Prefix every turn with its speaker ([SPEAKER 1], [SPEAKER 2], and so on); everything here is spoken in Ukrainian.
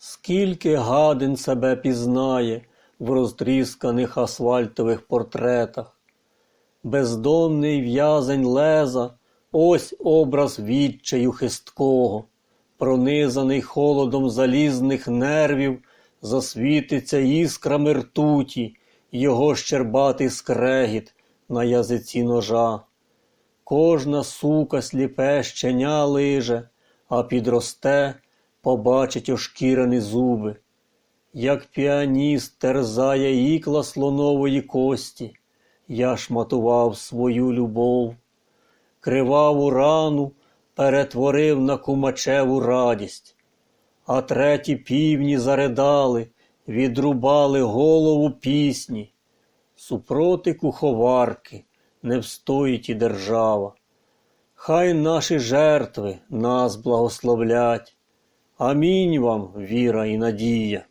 [SPEAKER 1] Скільки гадин себе пізнає в розтрісканих асфальтових портретах. Бездомний в'язень леза, ось образ відчаю хисткого, пронизаний холодом залізних нервів, засвітиться іскрами ртуті, його щербатий скрегіт на язиці ножа. Кожна сука сліпе щеня лиже, а підросте, побачить ошкірені зуби. Як піаніст терзає ікла слонової кості, я шматував свою любов, криваву рану перетворив на кумачеву радість, а треті півні заридали, відрубали голову пісні. Супроти куховарки не встоїть і держава. Хай наші жертви нас благословлять. Амінь вам, віра і надія.